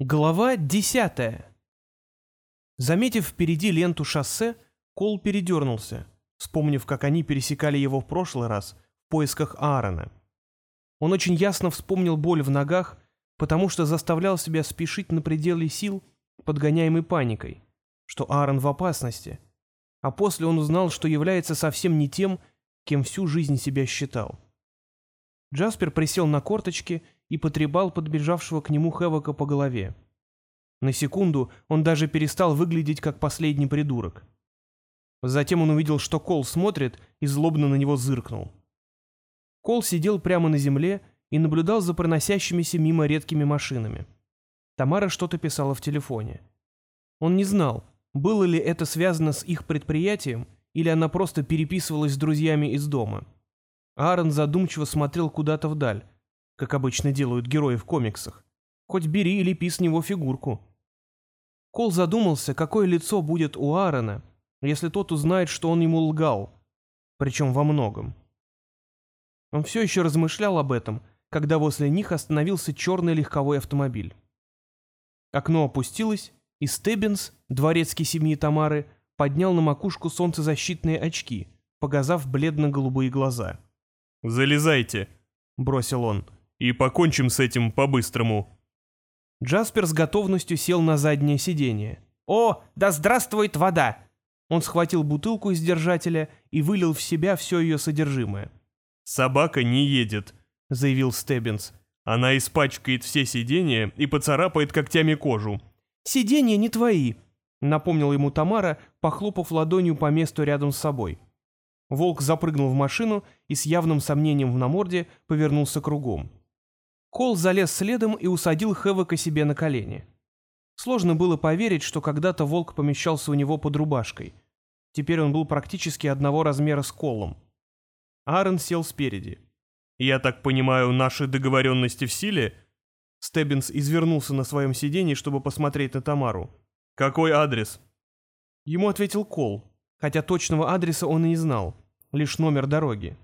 Глава десятая. Заметив впереди ленту шоссе, Кол передернулся, вспомнив, как они пересекали его в прошлый раз в поисках Аарона. Он очень ясно вспомнил боль в ногах, потому что заставлял себя спешить на пределе сил, подгоняемый паникой, что Аарон в опасности, а после он узнал, что является совсем не тем, кем всю жизнь себя считал. Джаспер присел на корточки и потребал подбежавшего к нему Хэвока по голове. На секунду он даже перестал выглядеть как последний придурок. Затем он увидел, что Кол смотрит, и злобно на него зыркнул. Кол сидел прямо на земле и наблюдал за проносящимися мимо редкими машинами. Тамара что-то писала в телефоне. Он не знал, было ли это связано с их предприятием, или она просто переписывалась с друзьями из дома. Аарон задумчиво смотрел куда-то вдаль, как обычно делают герои в комиксах. Хоть бери и лепи с него фигурку. Кол задумался, какое лицо будет у Аарона, если тот узнает, что он ему лгал, причем во многом. Он все еще размышлял об этом, когда возле них остановился черный легковой автомобиль. Окно опустилось, и Стеббинс, дворецкий семьи Тамары, поднял на макушку солнцезащитные очки, показав бледно-голубые глаза. «Залезайте», — бросил он, — «и покончим с этим по-быстрому». Джаспер с готовностью сел на заднее сиденье. «О, да здравствует вода!» Он схватил бутылку из держателя и вылил в себя все ее содержимое. «Собака не едет», — заявил Стеббинс. «Она испачкает все сиденья и поцарапает когтями кожу». «Сиденья не твои», — напомнил ему Тамара, похлопав ладонью по месту рядом с собой. Волк запрыгнул в машину и с явным сомнением на морде повернулся кругом. Кол залез следом и усадил Хэвока себе на колени. Сложно было поверить, что когда-то волк помещался у него под рубашкой. Теперь он был практически одного размера с Колом. Аарон сел спереди. «Я так понимаю, наши договоренности в силе?» Стеббинс извернулся на своем сиденье, чтобы посмотреть на Тамару. «Какой адрес?» Ему ответил Кол, хотя точного адреса он и не знал, лишь номер дороги.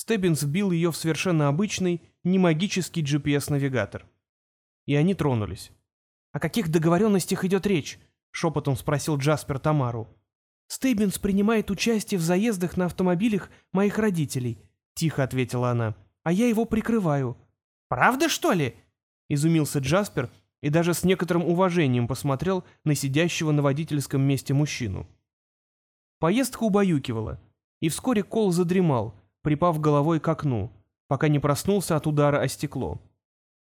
Стеббинс вбил ее в совершенно обычный, не магический GPS-навигатор. И они тронулись. «О каких договоренностях идет речь?» — шепотом спросил Джаспер Тамару. «Стеббинс принимает участие в заездах на автомобилях моих родителей», — тихо ответила она. «А я его прикрываю». «Правда, что ли?» — изумился Джаспер и даже с некоторым уважением посмотрел на сидящего на водительском месте мужчину. Поездка убаюкивала, и вскоре Кол задремал, припав головой к окну, пока не проснулся от удара о стекло.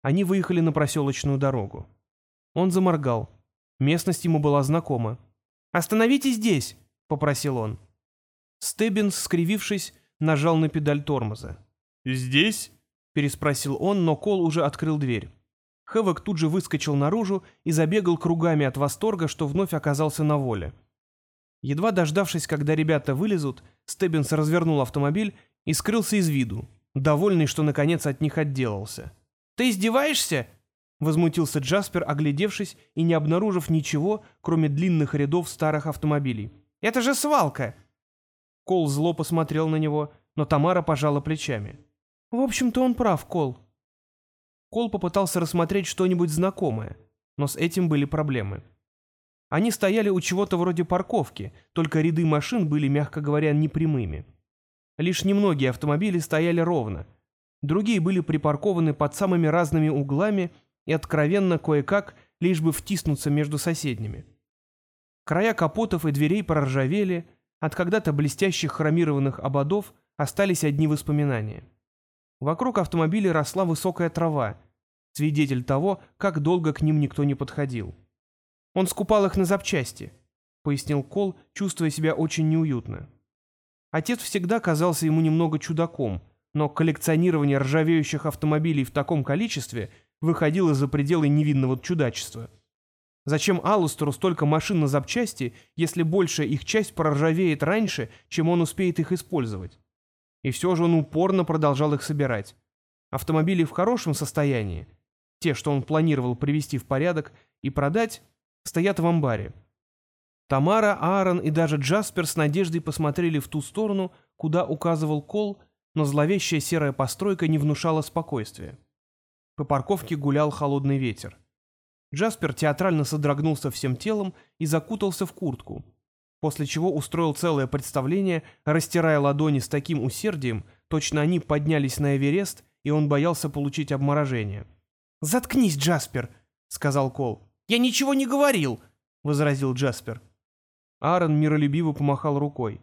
Они выехали на проселочную дорогу. Он заморгал. Местность ему была знакома. «Остановитесь здесь!» — попросил он. Стеббинс, скривившись, нажал на педаль тормоза. «Здесь?» — переспросил он, но Кол уже открыл дверь. Хэвок тут же выскочил наружу и забегал кругами от восторга, что вновь оказался на воле. Едва дождавшись, когда ребята вылезут, Стеббинс развернул автомобиль и скрылся из виду, довольный, что наконец от них отделался. «Ты издеваешься?» — возмутился Джаспер, оглядевшись и не обнаружив ничего, кроме длинных рядов старых автомобилей. «Это же свалка!» Кол зло посмотрел на него, но Тамара пожала плечами. «В общем-то, он прав, Кол». Кол попытался рассмотреть что-нибудь знакомое, но с этим были проблемы. Они стояли у чего-то вроде парковки, только ряды машин были, мягко говоря, непрямыми. Лишь немногие автомобили стояли ровно. Другие были припаркованы под самыми разными углами и откровенно кое-как, лишь бы втиснуться между соседними. Края капотов и дверей проржавели, от когда-то блестящих хромированных ободов остались одни воспоминания. Вокруг автомобилей росла высокая трава, свидетель того, как долго к ним никто не подходил. Он скупал их на запчасти», — пояснил Кол, чувствуя себя очень неуютно. Отец всегда казался ему немного чудаком, но коллекционирование ржавеющих автомобилей в таком количестве выходило за пределы невинного чудачества. Зачем Алустеру столько машин на запчасти, если большая их часть проржавеет раньше, чем он успеет их использовать? И все же он упорно продолжал их собирать. Автомобили в хорошем состоянии, те, что он планировал привести в порядок и продать, стоят в амбаре. Тамара, Аарон и даже Джаспер с надеждой посмотрели в ту сторону, куда указывал Кол, но зловещая серая постройка не внушала спокойствия. По парковке гулял холодный ветер. Джаспер театрально содрогнулся всем телом и закутался в куртку, после чего устроил целое представление, растирая ладони с таким усердием, точно они поднялись на Эверест, и он боялся получить обморожение. «Заткнись, Джаспер!» — сказал Кол. «Я ничего не говорил!» — возразил Джаспер. Аарон миролюбиво помахал рукой.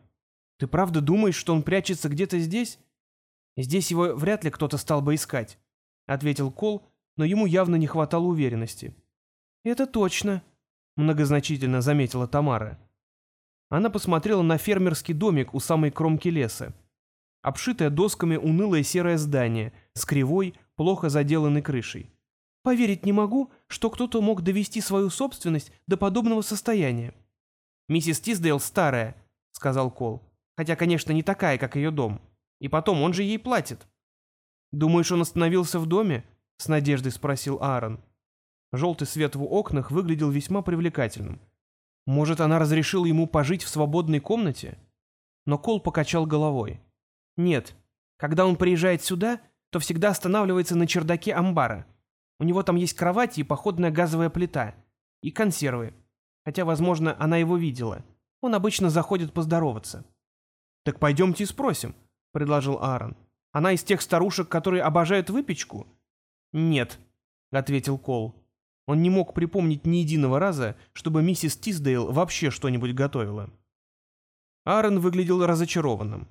«Ты правда думаешь, что он прячется где-то здесь?» «Здесь его вряд ли кто-то стал бы искать», — ответил Кол, но ему явно не хватало уверенности. «Это точно», — многозначительно заметила Тамара. Она посмотрела на фермерский домик у самой кромки леса. Обшитое досками унылое серое здание с кривой, плохо заделанной крышей. «Поверить не могу, что кто-то мог довести свою собственность до подобного состояния». «Миссис Тиздейл старая», — сказал Кол. «Хотя, конечно, не такая, как ее дом. И потом, он же ей платит». «Думаешь, он остановился в доме?» — с надеждой спросил Аарон. Желтый свет в окнах выглядел весьма привлекательным. Может, она разрешила ему пожить в свободной комнате? Но Кол покачал головой. Нет, когда он приезжает сюда, то всегда останавливается на чердаке амбара. У него там есть кровать и походная газовая плита. И консервы. Хотя, возможно, она его видела. Он обычно заходит поздороваться. «Так пойдемте и спросим», — предложил Аарон. «Она из тех старушек, которые обожают выпечку?» «Нет», — ответил Кол. Он не мог припомнить ни единого раза, чтобы миссис Тисдейл вообще что-нибудь готовила. Аарон выглядел разочарованным.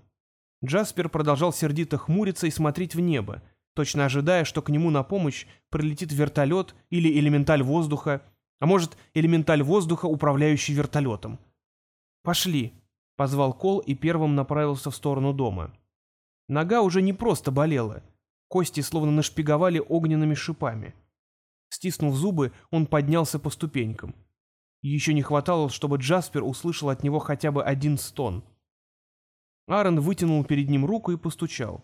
Джаспер продолжал сердито хмуриться и смотреть в небо, точно ожидая, что к нему на помощь прилетит вертолет или элементаль воздуха, а может, элементаль воздуха, управляющий вертолетом. «Пошли», — позвал Кол и первым направился в сторону дома. Нога уже не просто болела, кости словно нашпиговали огненными шипами. Стиснув зубы, он поднялся по ступенькам. Еще не хватало, чтобы Джаспер услышал от него хотя бы один стон. Аарон вытянул перед ним руку и постучал.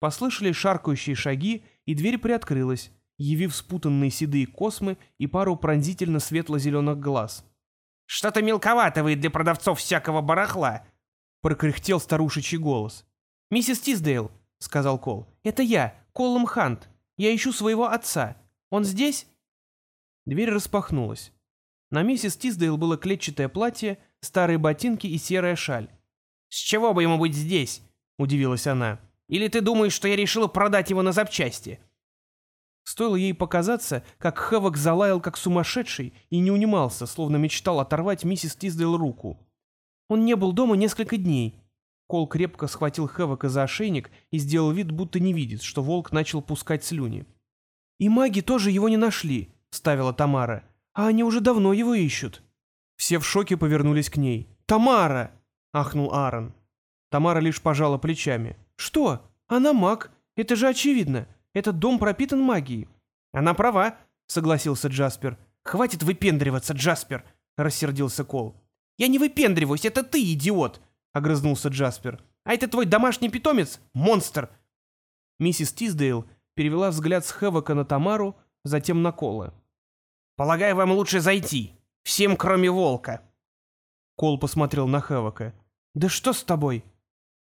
Послышались шаркающие шаги, и дверь приоткрылась, явив спутанные седые космы и пару пронзительно светло-зеленых глаз. «Что-то мелковато вы для продавцов всякого барахла!» — прокряхтел старушечий голос. «Миссис Тиздейл», — сказал Кол, — «это я, Коллум Хант. Я ищу своего отца. Он здесь?» Дверь распахнулась. На миссис Тиздейл было клетчатое платье, старые ботинки и серая шаль. «С чего бы ему быть здесь?» — удивилась она. «Или ты думаешь, что я решила продать его на запчасти?» Стоило ей показаться, как Хэвок залаял как сумасшедший и не унимался, словно мечтал оторвать миссис Тиздейл руку. Он не был дома несколько дней. Кол крепко схватил Хэвока за ошейник и сделал вид, будто не видит, что волк начал пускать слюни. «И маги тоже его не нашли», — ставила Тамара. «А они уже давно его ищут». Все в шоке повернулись к ней. «Тамара!» — ахнул Аарон. Тамара лишь пожала плечами. «Что? Она маг. Это же очевидно. Этот дом пропитан магией». «Она права», — согласился Джаспер. «Хватит выпендриваться, Джаспер», — рассердился Кол. «Я не выпендриваюсь, это ты, идиот», — огрызнулся Джаспер. «А это твой домашний питомец? Монстр!» Миссис Тиздейл перевела взгляд с Хэвока на Тамару, затем на Кола. «Полагаю, вам лучше зайти. Всем, кроме волка». Кол посмотрел на Хэвока. «Да что с тобой?»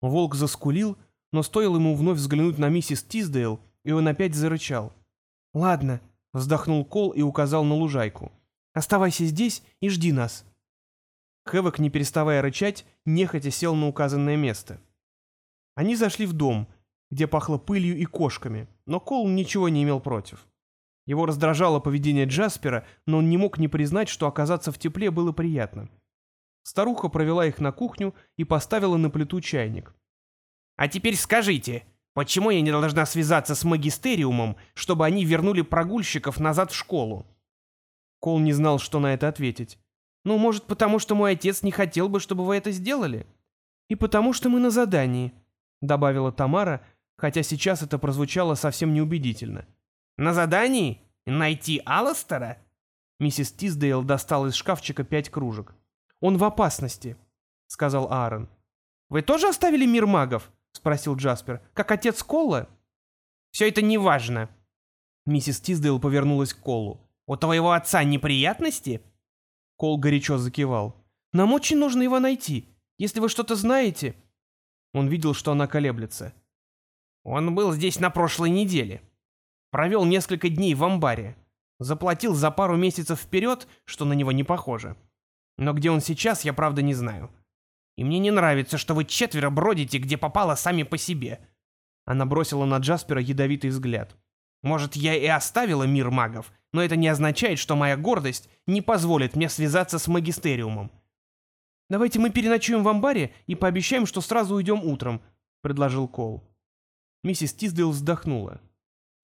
Волк заскулил, но стоило ему вновь взглянуть на миссис Тиздейл, и он опять зарычал. «Ладно», — вздохнул Кол и указал на лужайку. «Оставайся здесь и жди нас». Хэвок, не переставая рычать, нехотя сел на указанное место. Они зашли в дом, где пахло пылью и кошками, но Кол ничего не имел против. Его раздражало поведение Джаспера, но он не мог не признать, что оказаться в тепле было приятно. Старуха провела их на кухню и поставила на плиту чайник. «А теперь скажите, почему я не должна связаться с магистериумом, чтобы они вернули прогульщиков назад в школу?» Кол не знал, что на это ответить. «Ну, может, потому что мой отец не хотел бы, чтобы вы это сделали?» «И потому что мы на задании», — добавила Тамара, хотя сейчас это прозвучало совсем неубедительно. «На задании? Найти Алластера?» Миссис Тиздейл достала из шкафчика пять кружек. «Он в опасности», — сказал Аарон. «Вы тоже оставили мир магов?» — спросил Джаспер. «Как отец Колла?» «Все это неважно». Миссис Тиздейл повернулась к Колу. «У твоего отца неприятности?» Кол горячо закивал. «Нам очень нужно его найти. Если вы что-то знаете...» Он видел, что она колеблется. Он был здесь на прошлой неделе. Провел несколько дней в амбаре. Заплатил за пару месяцев вперед, что на него не похоже. Но где он сейчас, я правда не знаю. И мне не нравится, что вы четверо бродите, где попало сами по себе». Она бросила на Джаспера ядовитый взгляд. «Может, я и оставила мир магов, но это не означает, что моя гордость не позволит мне связаться с магистериумом. «Давайте мы переночуем в амбаре и пообещаем, что сразу уйдем утром», — предложил Кол. Миссис Тиздейл вздохнула.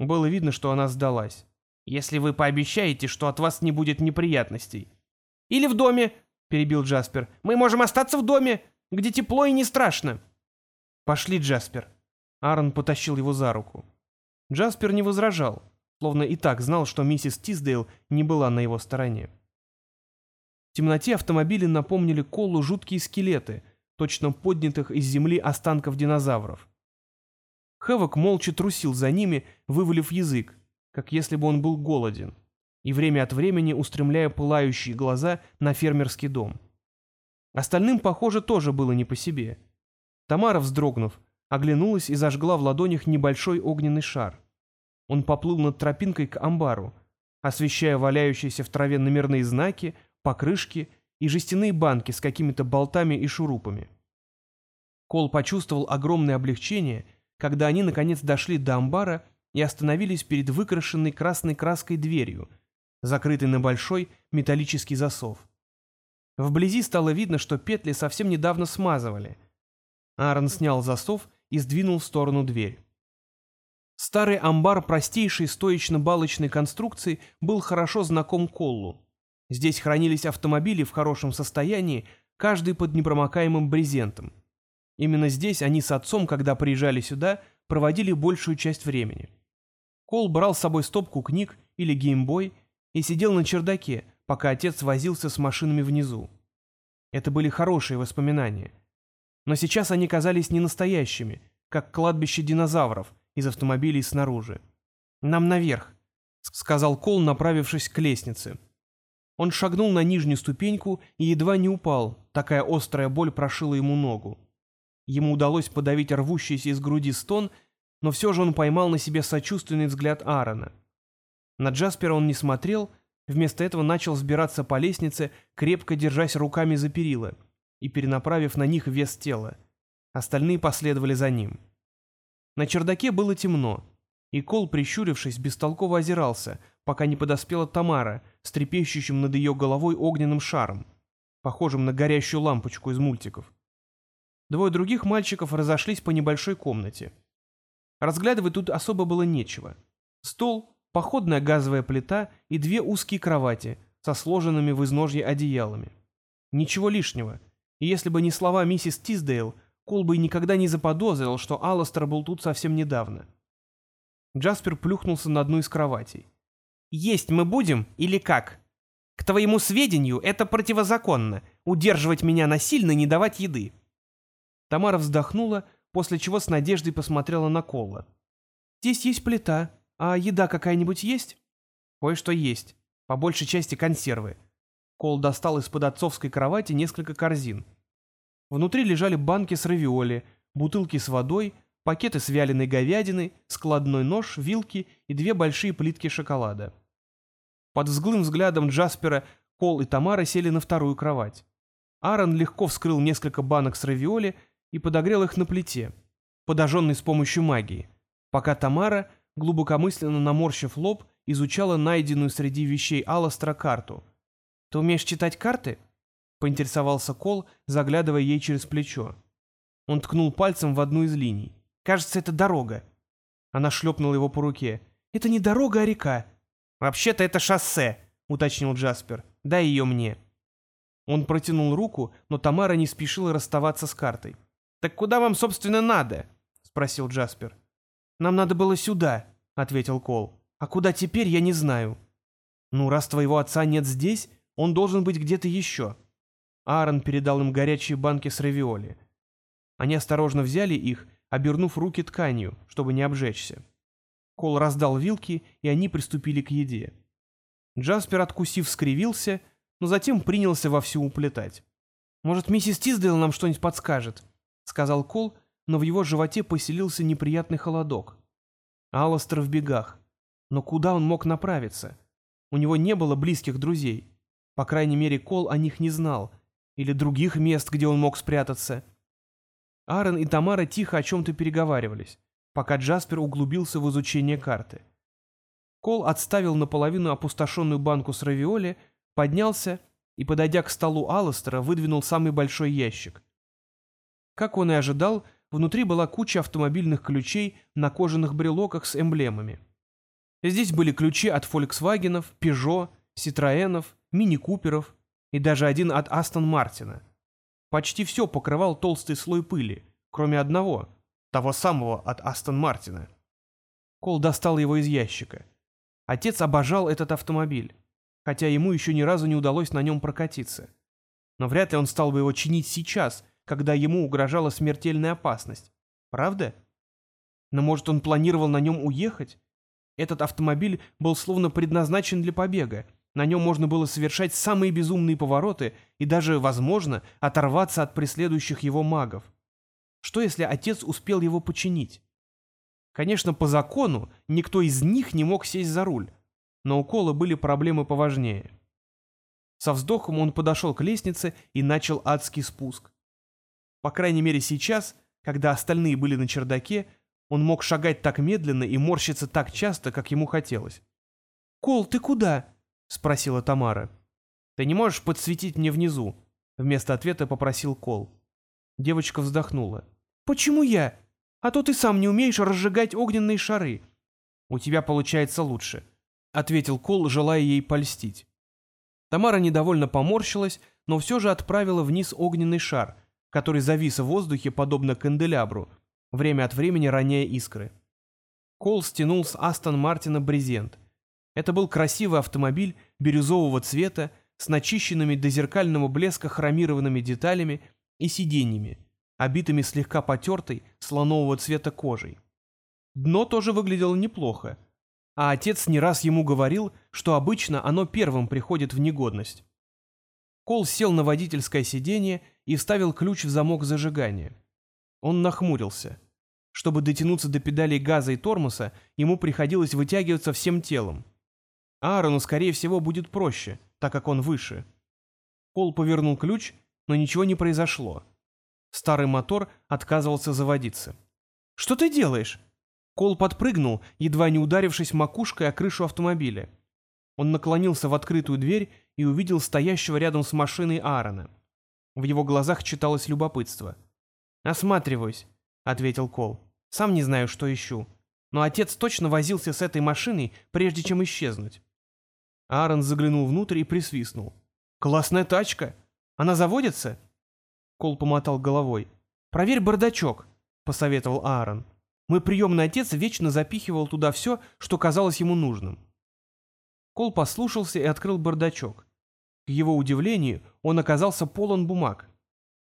Было видно, что она сдалась. «Если вы пообещаете, что от вас не будет неприятностей». «Или в доме», — перебил Джаспер. «Мы можем остаться в доме, где тепло и не страшно». «Пошли, Джаспер». Аарон потащил его за руку. Джаспер не возражал, словно и так знал, что миссис Тиздейл не была на его стороне. В темноте автомобили напомнили Колу жуткие скелеты, точно поднятых из земли останков динозавров. Хэвок молча трусил за ними, вывалив язык, как если бы он был голоден, и время от времени устремляя пылающие глаза на фермерский дом. Остальным, похоже, тоже было не по себе. Тамара, вздрогнув, оглянулась и зажгла в ладонях небольшой огненный шар. Он поплыл над тропинкой к амбару, освещая валяющиеся в траве номерные знаки, покрышки и жестяные банки с какими-то болтами и шурупами. Кол почувствовал огромное облегчение, когда они наконец дошли до амбара и остановились перед выкрашенной красной краской дверью, закрытой на большой металлический засов. Вблизи стало видно, что петли совсем недавно смазывали. Аарон снял засов и сдвинул в сторону дверь. Старый амбар простейшей стоечно-балочной конструкции был хорошо знаком Коллу. Здесь хранились автомобили в хорошем состоянии, каждый под непромокаемым брезентом. Именно здесь они с отцом, когда приезжали сюда, проводили большую часть времени. Кол брал с собой стопку книг или геймбой и сидел на чердаке, пока отец возился с машинами внизу. Это были хорошие воспоминания. Но сейчас они казались ненастоящими, как кладбище динозавров из автомобилей снаружи. «Нам наверх», — сказал Кол, направившись к лестнице. Он шагнул на нижнюю ступеньку и едва не упал, такая острая боль прошила ему ногу. Ему удалось подавить рвущийся из груди стон, но все же он поймал на себе сочувственный взгляд Аарона. На Джаспера он не смотрел, вместо этого начал сбираться по лестнице, крепко держась руками за перила и перенаправив на них вес тела. Остальные последовали за ним. На чердаке было темно, и Кол, прищурившись, бестолково озирался — пока не подоспела Тамара с трепещущим над ее головой огненным шаром, похожим на горящую лампочку из мультиков. Двое других мальчиков разошлись по небольшой комнате. Разглядывать тут особо было нечего. Стол, походная газовая плита и две узкие кровати со сложенными в изножье одеялами. Ничего лишнего, и если бы не слова миссис Тиздейл, Кол никогда не заподозрил, что Алластер был тут совсем недавно. Джаспер плюхнулся на одну из кроватей. Есть мы будем или как? К твоему сведению, это противозаконно — удерживать меня насильно и не давать еды». Тамара вздохнула, после чего с надеждой посмотрела на Кола. «Здесь есть плита. А еда какая-нибудь есть?» «Кое-что есть. По большей части консервы». Кол достал из-под отцовской кровати несколько корзин. Внутри лежали банки с равиоли, бутылки с водой, пакеты с вяленой говядиной, складной нож, вилки и две большие плитки шоколада. Под взглым взглядом Джаспера Кол и Тамара сели на вторую кровать. Аарон легко вскрыл несколько банок с равиоли и подогрел их на плите, подожженной с помощью магии, пока Тамара, глубокомысленно наморщив лоб, изучала найденную среди вещей Алластера карту. «Ты умеешь читать карты?» — поинтересовался Кол, заглядывая ей через плечо. Он ткнул пальцем в одну из линий. «Кажется, это дорога». Она шлепнула его по руке. «Это не дорога, а река. «Вообще-то это шоссе», — уточнил Джаспер. «Дай ее мне». Он протянул руку, но Тамара не спешила расставаться с картой. «Так куда вам, собственно, надо?» — спросил Джаспер. «Нам надо было сюда», — ответил Кол. «А куда теперь, я не знаю». «Ну, раз твоего отца нет здесь, он должен быть где-то еще». Аарон передал им горячие банки с равиоли. Они осторожно взяли их, обернув руки тканью, чтобы не обжечься. Кол раздал вилки, и они приступили к еде. Джаспер, откусив, скривился, но затем принялся вовсю уплетать. «Может, миссис Тиздейл нам что-нибудь подскажет?» — сказал Кол, но в его животе поселился неприятный холодок. Алластер в бегах. Но куда он мог направиться? У него не было близких друзей. По крайней мере, Кол о них не знал. Или других мест, где он мог спрятаться. Аарон и Тамара тихо о чем-то переговаривались, пока Джаспер углубился в изучение карты. Кол отставил наполовину опустошенную банку с равиоли, поднялся и, подойдя к столу Алластера, выдвинул самый большой ящик. Как он и ожидал, внутри была куча автомобильных ключей на кожаных брелоках с эмблемами. Здесь были ключи от Volkswagen, Peugeot, Citroёnов, Мини-Куперов и даже один от Астон Мартина. Почти все покрывал толстый слой пыли, кроме одного, того самого от Астон Мартина. Кол достал его из ящика. Отец обожал этот автомобиль хотя ему еще ни разу не удалось на нем прокатиться. Но вряд ли он стал бы его чинить сейчас, когда ему угрожала смертельная опасность. Правда? Но может он планировал на нем уехать? Этот автомобиль был словно предназначен для побега. На нем можно было совершать самые безумные повороты и даже, возможно, оторваться от преследующих его магов. Что если отец успел его починить? Конечно, по закону никто из них не мог сесть за руль, но у Кола были проблемы поважнее. Со вздохом он подошел к лестнице и начал адский спуск. По крайней мере сейчас, когда остальные были на чердаке, он мог шагать так медленно и морщиться так часто, как ему хотелось. «Кол, ты куда?» — спросила Тамара. «Ты не можешь подсветить мне внизу?» — вместо ответа попросил Кол. Девочка вздохнула. «Почему я? А то ты сам не умеешь разжигать огненные шары. У тебя получается лучше ответил Кол, желая ей польстить. Тамара недовольно поморщилась, но все же отправила вниз огненный шар, который завис в воздухе, подобно канделябру, время от времени роняя искры. Кол стянул с Астон Мартина брезент. Это был красивый автомобиль бирюзового цвета с начищенными до зеркального блеска хромированными деталями и сиденьями, обитыми слегка потертой слонового цвета кожей. Дно тоже выглядело неплохо, а отец не раз ему говорил, что обычно оно первым приходит в негодность. Кол сел на водительское сиденье и вставил ключ в замок зажигания. Он нахмурился. Чтобы дотянуться до педалей газа и тормоза, ему приходилось вытягиваться всем телом. Аарону, скорее всего, будет проще, так как он выше. Кол повернул ключ, но ничего не произошло. Старый мотор отказывался заводиться. «Что ты делаешь?» Кол подпрыгнул, едва не ударившись макушкой о крышу автомобиля. Он наклонился в открытую дверь и увидел стоящего рядом с машиной Аарона. В его глазах читалось любопытство. «Осматриваюсь», — ответил Кол. «Сам не знаю, что ищу. Но отец точно возился с этой машиной, прежде чем исчезнуть». Аарон заглянул внутрь и присвистнул. «Классная тачка! Она заводится?» Кол помотал головой. «Проверь бардачок», — посоветовал Аарон. Мой приемный отец вечно запихивал туда все, что казалось ему нужным. Кол послушался и открыл бардачок. К его удивлению, он оказался полон бумаг.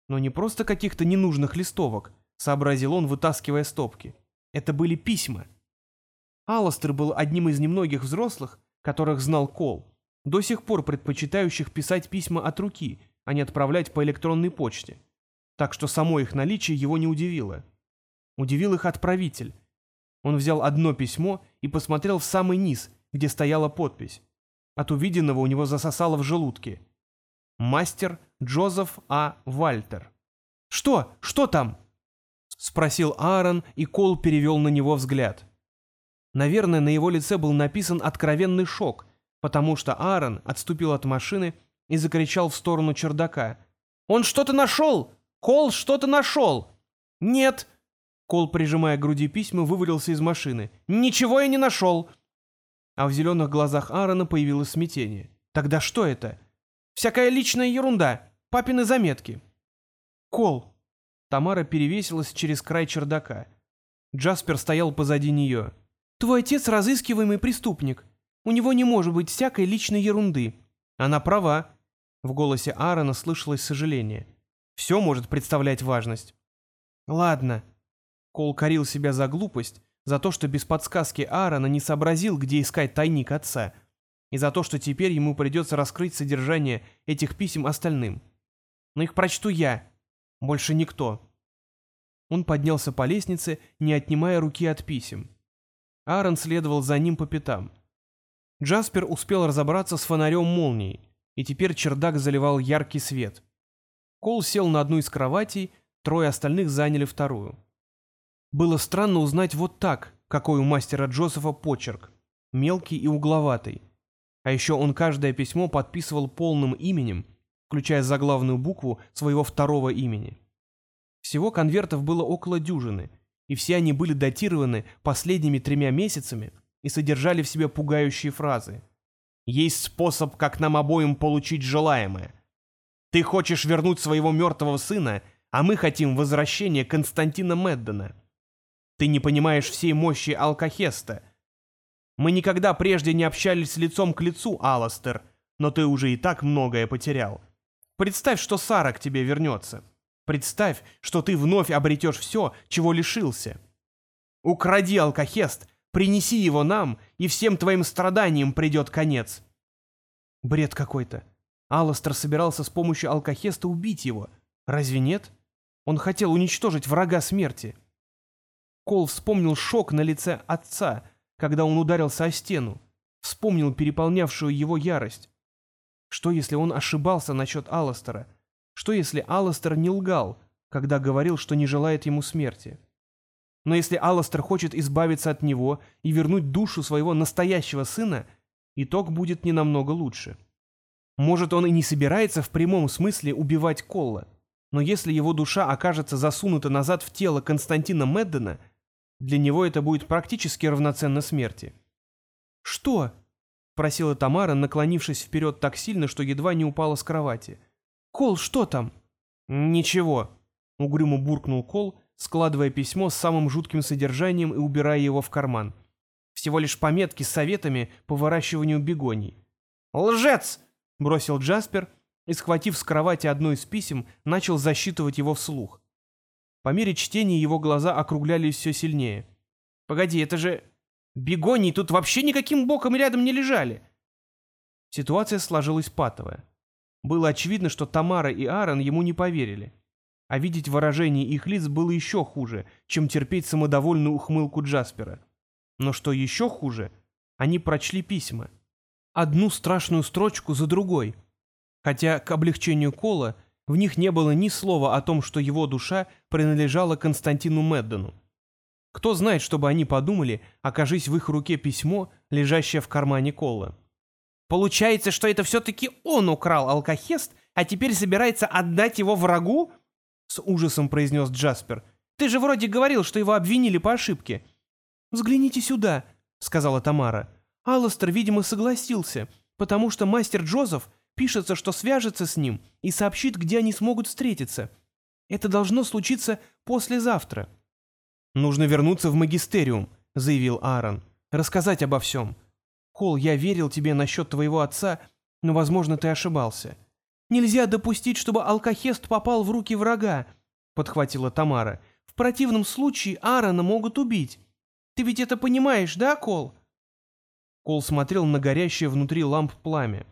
Но не просто каких-то ненужных листовок, сообразил он, вытаскивая стопки. Это были письма. Алластер был одним из немногих взрослых, которых знал Кол, до сих пор предпочитающих писать письма от руки, а не отправлять по электронной почте. Так что само их наличие его не удивило. Удивил их отправитель. Он взял одно письмо и посмотрел в самый низ, где стояла подпись. От увиденного у него засосало в желудке. Мастер Джозеф А. Вальтер. «Что? Что там?» — спросил Аарон, и Кол перевел на него взгляд. Наверное, на его лице был написан откровенный шок, потому что Аарон отступил от машины и закричал в сторону чердака. «Он что-то нашел! Кол что-то нашел!» «Нет!» Кол, прижимая к груди письма, вывалился из машины. «Ничего я не нашел!» А в зеленых глазах Аарона появилось смятение. «Тогда что это?» «Всякая личная ерунда. Папины заметки». «Кол!» Тамара перевесилась через край чердака. Джаспер стоял позади нее. «Твой отец разыскиваемый преступник. У него не может быть всякой личной ерунды». «Она права». В голосе Аарона слышалось сожаление. «Все может представлять важность». «Ладно», Кол корил себя за глупость, за то, что без подсказки Аарона не сообразил, где искать тайник отца, и за то, что теперь ему придется раскрыть содержание этих писем остальным. Но их прочту я, больше никто. Он поднялся по лестнице, не отнимая руки от писем. Аарон следовал за ним по пятам. Джаспер успел разобраться с фонарем молнией, и теперь чердак заливал яркий свет. Кол сел на одну из кроватей, трое остальных заняли вторую. Было странно узнать вот так, какой у мастера Джозефа почерк, мелкий и угловатый. А еще он каждое письмо подписывал полным именем, включая заглавную букву своего второго имени. Всего конвертов было около дюжины, и все они были датированы последними тремя месяцами и содержали в себе пугающие фразы. «Есть способ, как нам обоим получить желаемое. Ты хочешь вернуть своего мертвого сына, а мы хотим возвращения Константина Меддена. Ты не понимаешь всей мощи Алкахеста. Мы никогда прежде не общались лицом к лицу, Аластер, но ты уже и так многое потерял. Представь, что Сара к тебе вернется. Представь, что ты вновь обретешь все, чего лишился. Укради Алкахест, принеси его нам, и всем твоим страданиям придет конец. Бред какой-то. Алластер собирался с помощью Алкахеста убить его. Разве нет? Он хотел уничтожить врага смерти. Кол вспомнил шок на лице отца, когда он ударился о стену. Вспомнил переполнявшую его ярость. Что, если он ошибался насчет Алластера? Что, если Алластер не лгал, когда говорил, что не желает ему смерти? Но если Алластер хочет избавиться от него и вернуть душу своего настоящего сына, итог будет не намного лучше. Может, он и не собирается в прямом смысле убивать Колла, но если его душа окажется засунута назад в тело Константина Меддена, для него это будет практически равноценно смерти. «Что?» — просила Тамара, наклонившись вперед так сильно, что едва не упала с кровати. «Кол, что там?» «Ничего», — угрюмо буркнул Кол, складывая письмо с самым жутким содержанием и убирая его в карман. Всего лишь пометки с советами по выращиванию бегоний. «Лжец!» — бросил Джаспер и, схватив с кровати одно из писем, начал засчитывать его вслух. По мере чтения его глаза округлялись все сильнее. «Погоди, это же... Бегонии тут вообще никаким боком рядом не лежали!» Ситуация сложилась патовая. Было очевидно, что Тамара и Аарон ему не поверили. А видеть выражение их лиц было еще хуже, чем терпеть самодовольную ухмылку Джаспера. Но что еще хуже, они прочли письма. Одну страшную строчку за другой. Хотя к облегчению Кола в них не было ни слова о том, что его душа принадлежала Константину Меддену. Кто знает, чтобы они подумали, окажись в их руке письмо, лежащее в кармане Кола. Получается, что это все-таки он украл алкохест, а теперь собирается отдать его врагу? С ужасом произнес Джаспер. Ты же вроде говорил, что его обвинили по ошибке. Взгляните сюда, сказала Тамара. Алластер, видимо, согласился, потому что мастер Джозеф пишется, что свяжется с ним и сообщит, где они смогут встретиться. Это должно случиться послезавтра. «Нужно вернуться в магистериум», — заявил Аарон. «Рассказать обо всем. Кол, я верил тебе насчет твоего отца, но, возможно, ты ошибался. Нельзя допустить, чтобы алкохест попал в руки врага, подхватила Тамара. В противном случае Аарона могут убить. Ты ведь это понимаешь, да, Кол? Кол смотрел на горящее внутри ламп пламя.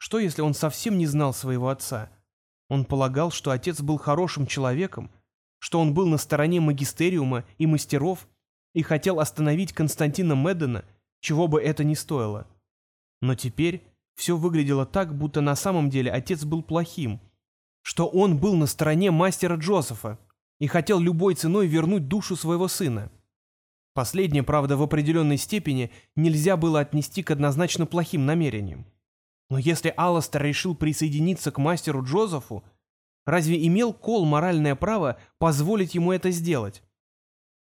Что, если он совсем не знал своего отца? Он полагал, что отец был хорошим человеком, что он был на стороне магистериума и мастеров и хотел остановить Константина Меддена — чего бы это ни стоило. Но теперь все выглядело так, будто на самом деле отец был плохим, что он был на стороне мастера Джозефа и хотел любой ценой вернуть душу своего сына. Последнее, правда, в определенной степени нельзя было отнести к однозначно плохим намерениям. Но если Алластер решил присоединиться к мастеру Джозефу, разве имел Кол моральное право позволить ему это сделать?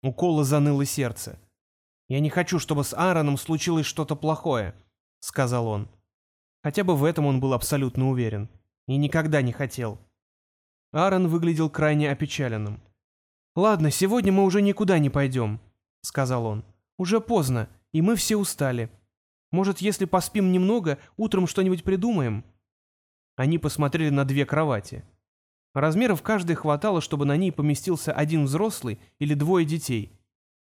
У Кола заныло сердце. «Я не хочу, чтобы с Аароном случилось что-то плохое», — сказал он. Хотя бы в этом он был абсолютно уверен. И никогда не хотел. Аарон выглядел крайне опечаленным. «Ладно, сегодня мы уже никуда не пойдем», — сказал он. «Уже поздно, и мы все устали. Может, если поспим немного, утром что-нибудь придумаем?» Они посмотрели на две кровати. Размеров каждой хватало, чтобы на ней поместился один взрослый или двое детей.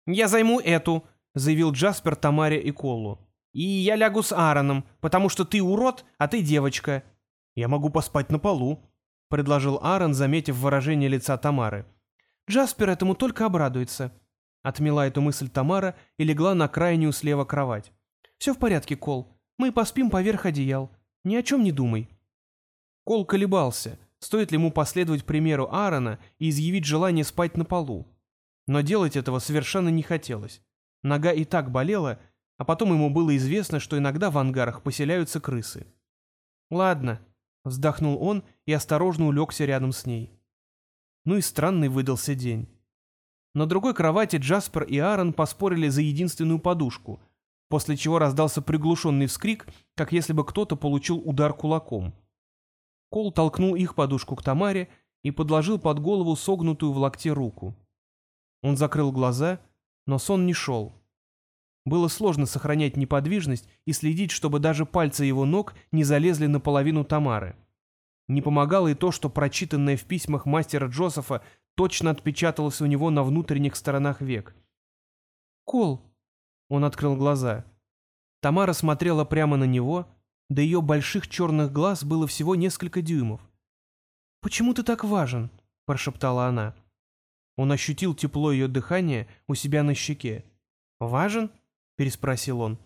«Я займу эту», — заявил Джаспер Тамаре и Колу. «И я лягу с Аароном, потому что ты урод, а ты девочка». «Я могу поспать на полу», — предложил Аарон, заметив выражение лица Тамары. «Джаспер этому только обрадуется», — отмела эту мысль Тамара и легла на крайнюю слева кровать. Все в порядке, Кол. Мы поспим поверх одеял. Ни о чем не думай». Кол колебался, стоит ли ему последовать примеру Аарона и изъявить желание спать на полу. Но делать этого совершенно не хотелось. Нога и так болела, а потом ему было известно, что иногда в ангарах поселяются крысы. «Ладно», — вздохнул он и осторожно улегся рядом с ней. Ну и странный выдался день. На другой кровати Джаспер и Аарон поспорили за единственную подушку, после чего раздался приглушенный вскрик, как если бы кто-то получил удар кулаком. Кол толкнул их подушку к Тамаре и подложил под голову согнутую в локте руку. Он закрыл глаза, но сон не шел. Было сложно сохранять неподвижность и следить, чтобы даже пальцы его ног не залезли наполовину Тамары. Не помогало и то, что прочитанное в письмах мастера Джозефа точно отпечаталось у него на внутренних сторонах век. «Кол!» Он открыл глаза. Тамара смотрела прямо на него, до ее больших черных глаз было всего несколько дюймов. «Почему ты так важен?» – прошептала она. Он ощутил тепло ее дыхания у себя на щеке. «Важен?» — переспросил он.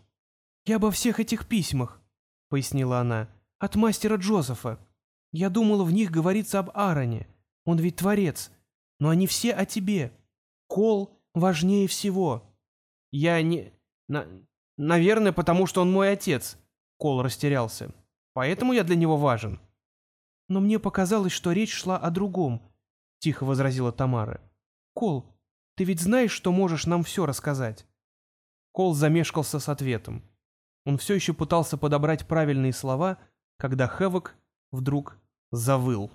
«Я обо всех этих письмах», — пояснила она, — «от мастера Джозефа. Я думала, в них говорится об Аароне. Он ведь творец. Но они все о тебе. Кол важнее всего». «Я не... На... Наверное, потому что он мой отец», — Кол растерялся. «Поэтому я для него важен». «Но мне показалось, что речь шла о другом», — тихо возразила Тамара. «Кол, ты ведь знаешь, что можешь нам все рассказать?» Кол замешкался с ответом. Он все еще пытался подобрать правильные слова, когда Хэвок вдруг завыл.